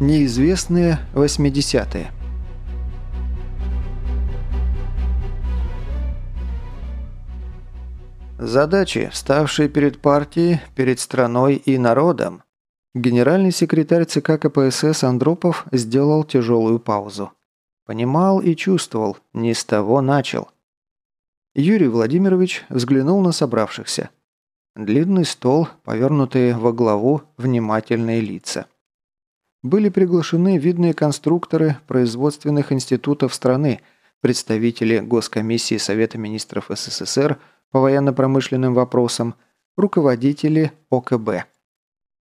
Неизвестные 80-е. Задачи, ставшие перед партией, перед страной и народом. Генеральный секретарь ЦК КПСС Андропов сделал тяжелую паузу. Понимал и чувствовал, не с того начал. Юрий Владимирович взглянул на собравшихся. Длинный стол, повернутые во главу внимательные лица. Были приглашены видные конструкторы производственных институтов страны, представители Госкомиссии Совета министров СССР по военно-промышленным вопросам, руководители ОКБ.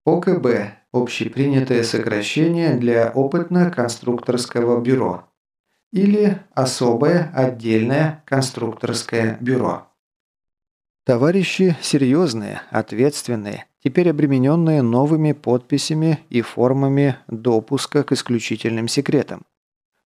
ОКБ – общепринятое сокращение для опытно-конструкторского бюро или особое отдельное конструкторское бюро. Товарищи серьезные, ответственные, теперь обремененные новыми подписями и формами допуска к исключительным секретам.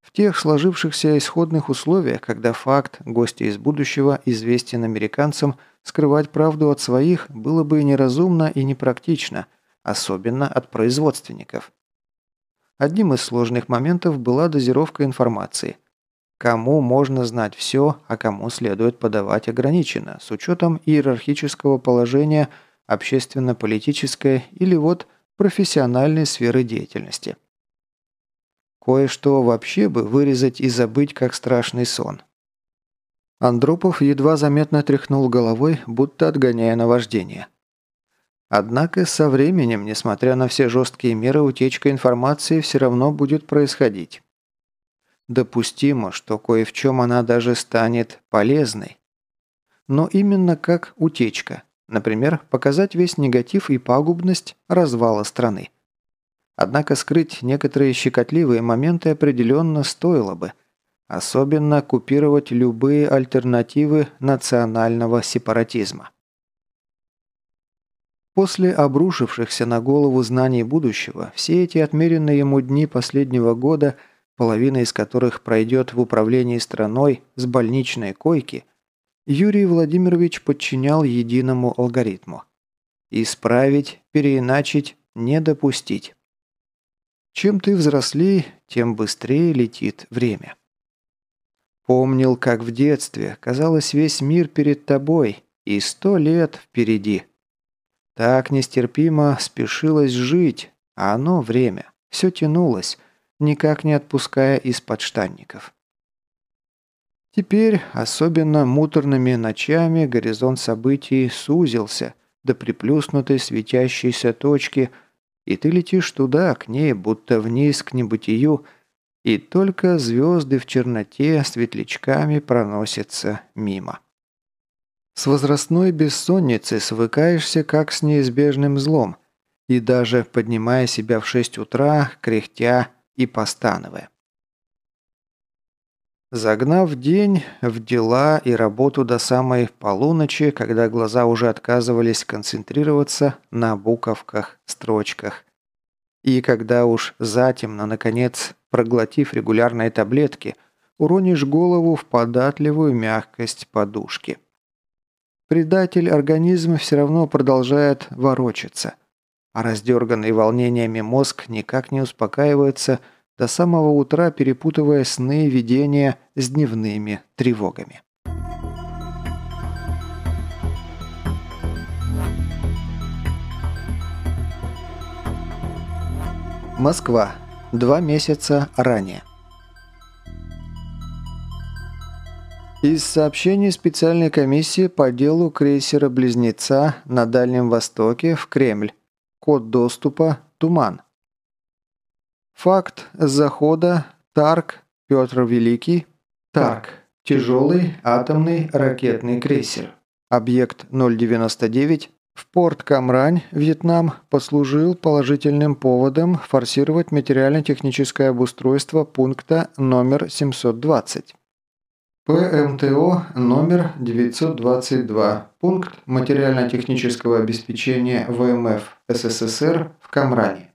В тех сложившихся исходных условиях, когда факт гостя из будущего известен американцам, скрывать правду от своих было бы неразумно и непрактично, особенно от производственников. Одним из сложных моментов была дозировка информации. Кому можно знать все, а кому следует подавать ограниченно, с учетом иерархического положения, общественно-политической или вот профессиональной сферы деятельности. Кое-что вообще бы вырезать и забыть, как страшный сон. Андропов едва заметно тряхнул головой, будто отгоняя наваждение. Однако со временем, несмотря на все жесткие меры, утечка информации все равно будет происходить. Допустимо, что кое в чем она даже станет полезной. Но именно как утечка. Например, показать весь негатив и пагубность развала страны. Однако скрыть некоторые щекотливые моменты определенно стоило бы. Особенно купировать любые альтернативы национального сепаратизма. После обрушившихся на голову знаний будущего, все эти отмеренные ему дни последнего года, половина из которых пройдет в управлении страной с больничной койки, Юрий Владимирович подчинял единому алгоритму. Исправить, переиначить, не допустить. Чем ты взрослей, тем быстрее летит время. Помнил, как в детстве, казалось, весь мир перед тобой и сто лет впереди – так нестерпимо спешилось жить, а оно, время, все тянулось, никак не отпуская из подштанников. Теперь, особенно муторными ночами, горизонт событий сузился до приплюснутой светящейся точки, и ты летишь туда, к ней, будто вниз к небытию, и только звезды в черноте светлячками проносятся мимо. С возрастной бессонницей свыкаешься как с неизбежным злом, и даже поднимая себя в 6 утра, кряхтя и постановая. Загнав день в дела и работу до самой полуночи, когда глаза уже отказывались концентрироваться на буковках, строчках. И когда уж затемно, наконец, проглотив регулярные таблетки, уронишь голову в податливую мягкость подушки. Предатель организм все равно продолжает ворочаться. А раздерганный волнениями мозг никак не успокаивается до самого утра, перепутывая сны и видения с дневными тревогами. Москва. Два месяца ранее. Из сообщений специальной комиссии по делу крейсера-близнеца на Дальнем Востоке в Кремль. Код доступа «Туман». Факт захода Тарк Петр Великий. Тарк. Тяжелый атомный ракетный крейсер. Объект 099 в порт Камрань, Вьетнам, послужил положительным поводом форсировать материально-техническое обустройство пункта номер 720. ПМТО номер 922, пункт материально-технического обеспечения ВМФ СССР в Камране.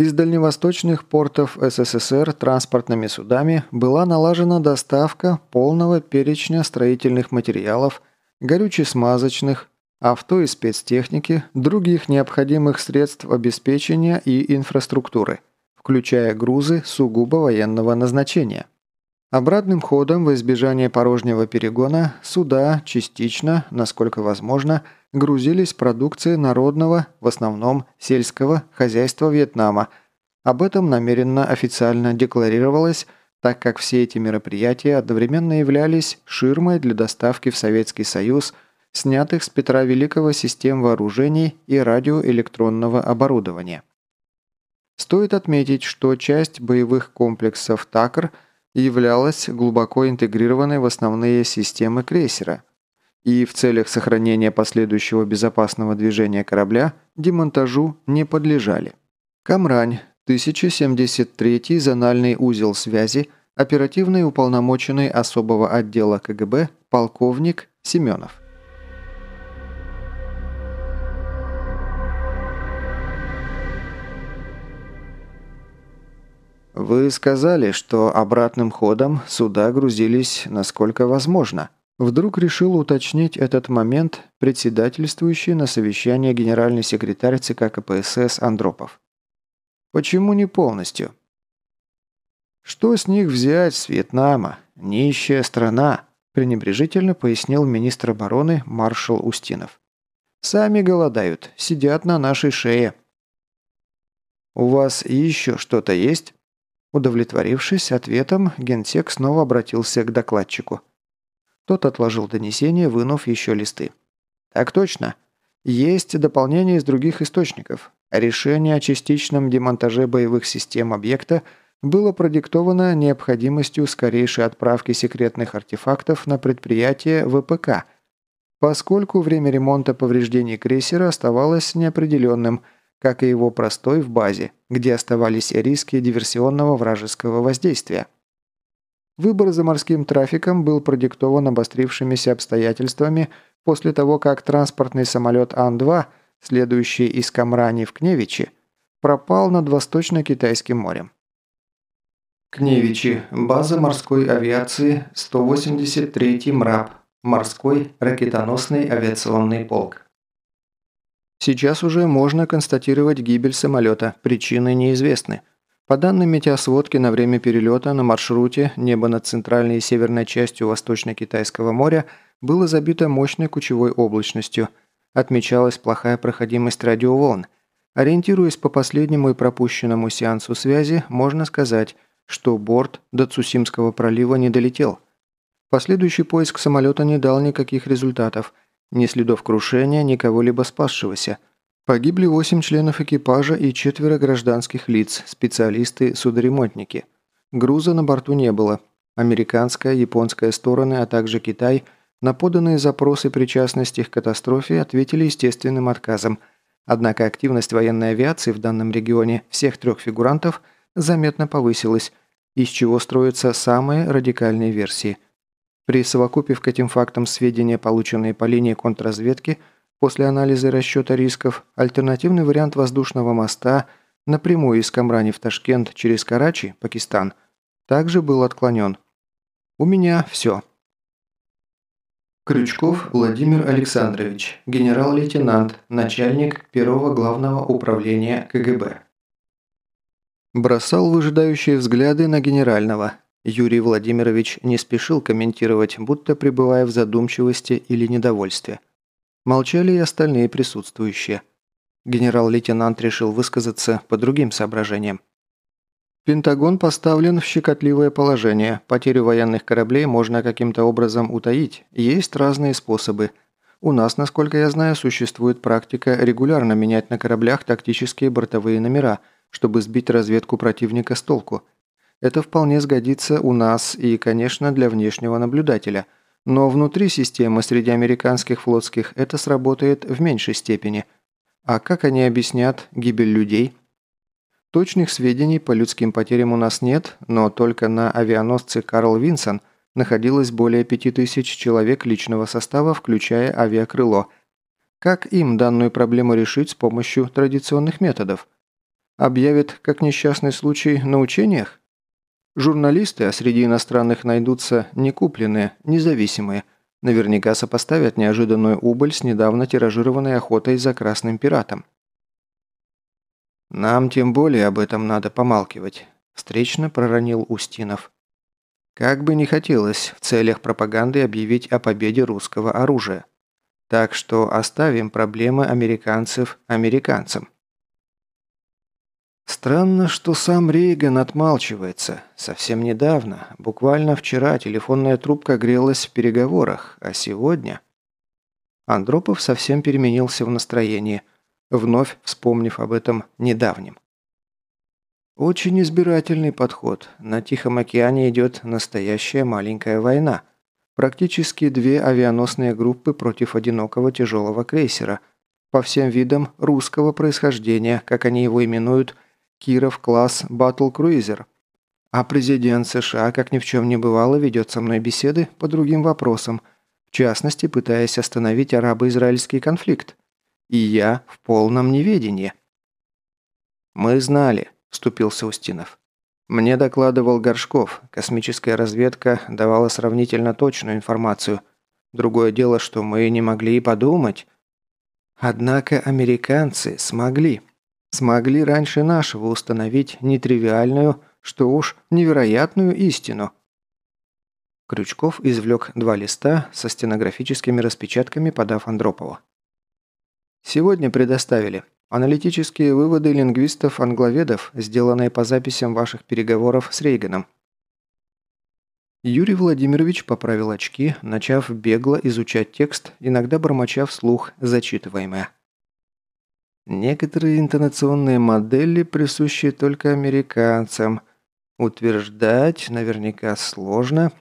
Из дальневосточных портов СССР транспортными судами была налажена доставка полного перечня строительных материалов, горюче-смазочных, авто и спецтехники, других необходимых средств обеспечения и инфраструктуры, включая грузы сугубо военного назначения. Обратным ходом в избежание порожнего перегона суда частично, насколько возможно, грузились продукции народного, в основном сельского, хозяйства Вьетнама. Об этом намеренно официально декларировалось, так как все эти мероприятия одновременно являлись ширмой для доставки в Советский Союз снятых с Петра Великого систем вооружений и радиоэлектронного оборудования. Стоит отметить, что часть боевых комплексов «Такр» – являлась глубоко интегрированной в основные системы крейсера и в целях сохранения последующего безопасного движения корабля демонтажу не подлежали. Камрань, 1073 зональный узел связи, оперативный уполномоченный особого отдела КГБ, полковник Семенов. «Вы сказали, что обратным ходом суда грузились насколько возможно». Вдруг решил уточнить этот момент председательствующий на совещании генеральный секретарь ЦК КПСС Андропов. «Почему не полностью?» «Что с них взять, с Вьетнама? Нищая страна», пренебрежительно пояснил министр обороны маршал Устинов. «Сами голодают, сидят на нашей шее». «У вас еще что-то есть?» Удовлетворившись ответом, генсек снова обратился к докладчику. Тот отложил донесение, вынув еще листы. «Так точно. Есть дополнение из других источников. Решение о частичном демонтаже боевых систем объекта было продиктовано необходимостью скорейшей отправки секретных артефактов на предприятие ВПК, поскольку время ремонта повреждений крейсера оставалось неопределенным – как и его простой в базе, где оставались риски диверсионного вражеского воздействия. Выбор за морским трафиком был продиктован обострившимися обстоятельствами после того, как транспортный самолет Ан-2, следующий из Камрани в Кневичи, пропал над Восточно-Китайским морем. Кневичи. База морской авиации 183 МРАП. Морской ракетоносный авиационный полк. Сейчас уже можно констатировать гибель самолета, причины неизвестны. По данным метеосводки на время перелета на маршруте небо над центральной и северной частью Восточно-Китайского моря было забито мощной кучевой облачностью. Отмечалась плохая проходимость радиоволн. Ориентируясь по последнему и пропущенному сеансу связи, можно сказать, что борт до Цусимского пролива не долетел. Последующий поиск самолета не дал никаких результатов – ни следов крушения, ни кого-либо спасшегося. Погибли восемь членов экипажа и четверо гражданских лиц, специалисты-судоремонтники. Груза на борту не было. Американская, японская стороны, а также Китай на поданные запросы причастности к катастрофе ответили естественным отказом. Однако активность военной авиации в данном регионе всех трех фигурантов заметно повысилась, из чего строятся самые радикальные версии – Присовокупив к этим фактам сведения, полученные по линии контрразведки, после анализа и расчета рисков, альтернативный вариант воздушного моста напрямую из Камрани в Ташкент через Карачи, Пакистан, также был отклонен. У меня все. Крючков Владимир Александрович, генерал-лейтенант, начальник первого главного управления КГБ. Бросал выжидающие взгляды на генерального, Юрий Владимирович не спешил комментировать, будто пребывая в задумчивости или недовольстве. Молчали и остальные присутствующие. Генерал-лейтенант решил высказаться по другим соображениям. Пентагон поставлен в щекотливое положение. Потерю военных кораблей можно каким-то образом утаить. Есть разные способы. У нас, насколько я знаю, существует практика регулярно менять на кораблях тактические бортовые номера, чтобы сбить разведку противника с толку – это вполне сгодится у нас и, конечно, для внешнего наблюдателя. Но внутри системы среди американских флотских это сработает в меньшей степени. А как они объяснят гибель людей? Точных сведений по людским потерям у нас нет, но только на авианосце «Карл Винсон» находилось более 5000 человек личного состава, включая авиакрыло. Как им данную проблему решить с помощью традиционных методов? Объявят как несчастный случай на учениях? Журналисты, а среди иностранных найдутся некупленные, независимые, наверняка сопоставят неожиданную убыль с недавно тиражированной охотой за красным пиратом. Нам тем более об этом надо помалкивать, встречно проронил Устинов. Как бы не хотелось в целях пропаганды объявить о победе русского оружия. Так что оставим проблемы американцев американцам. Странно, что сам Рейган отмалчивается. Совсем недавно, буквально вчера, телефонная трубка грелась в переговорах, а сегодня... Андропов совсем переменился в настроении, вновь вспомнив об этом недавнем. Очень избирательный подход. На Тихом океане идет настоящая маленькая война. Практически две авианосные группы против одинокого тяжелого крейсера. По всем видам русского происхождения, как они его именуют – Киров класс Батл Круизер. А президент США, как ни в чем не бывало, ведет со мной беседы по другим вопросам, в частности, пытаясь остановить арабо-израильский конфликт. И я в полном неведении. «Мы знали», – вступился Устинов. «Мне докладывал Горшков. Космическая разведка давала сравнительно точную информацию. Другое дело, что мы не могли и подумать. Однако американцы смогли. Смогли раньше нашего установить нетривиальную, что уж невероятную истину. Крючков извлек два листа со стенографическими распечатками, подав Андропову. «Сегодня предоставили. Аналитические выводы лингвистов-англоведов, сделанные по записям ваших переговоров с Рейганом». Юрий Владимирович поправил очки, начав бегло изучать текст, иногда бормоча вслух зачитываемое. Некоторые интонационные модели присущи только американцам. Утверждать наверняка сложно.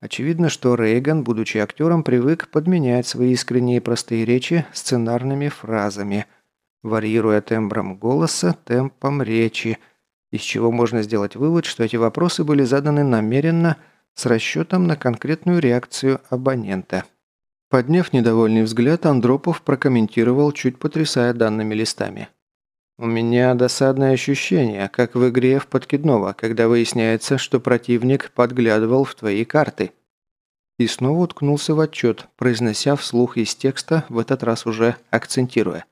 Очевидно, что Рейган, будучи актером, привык подменять свои искренние простые речи сценарными фразами, варьируя тембром голоса, темпом речи, из чего можно сделать вывод, что эти вопросы были заданы намеренно с расчетом на конкретную реакцию абонента. Подняв недовольный взгляд, Андропов прокомментировал, чуть потрясая данными листами. «У меня досадное ощущение, как в игре в подкидного, когда выясняется, что противник подглядывал в твои карты». И снова уткнулся в отчет, произнося вслух из текста, в этот раз уже акцентируя.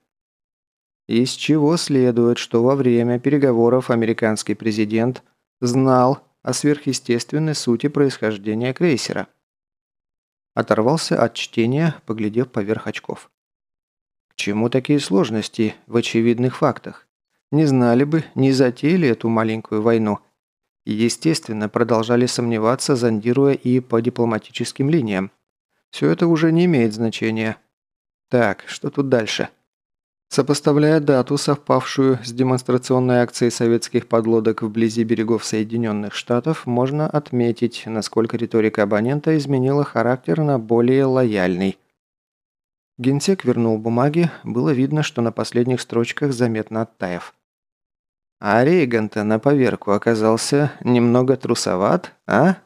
Из чего следует, что во время переговоров американский президент знал о сверхъестественной сути происхождения крейсера – Оторвался от чтения, поглядев поверх очков. К чему такие сложности в очевидных фактах? Не знали бы, не затеяли эту маленькую войну. И, естественно, продолжали сомневаться, зондируя и по дипломатическим линиям. Все это уже не имеет значения. Так, что тут дальше? Сопоставляя дату, совпавшую с демонстрационной акцией советских подлодок вблизи берегов Соединенных Штатов, можно отметить, насколько риторика абонента изменила характер на более лояльный. Генсек вернул бумаги, было видно, что на последних строчках заметно оттаив. «А Рейган-то на поверку оказался немного трусоват, а?»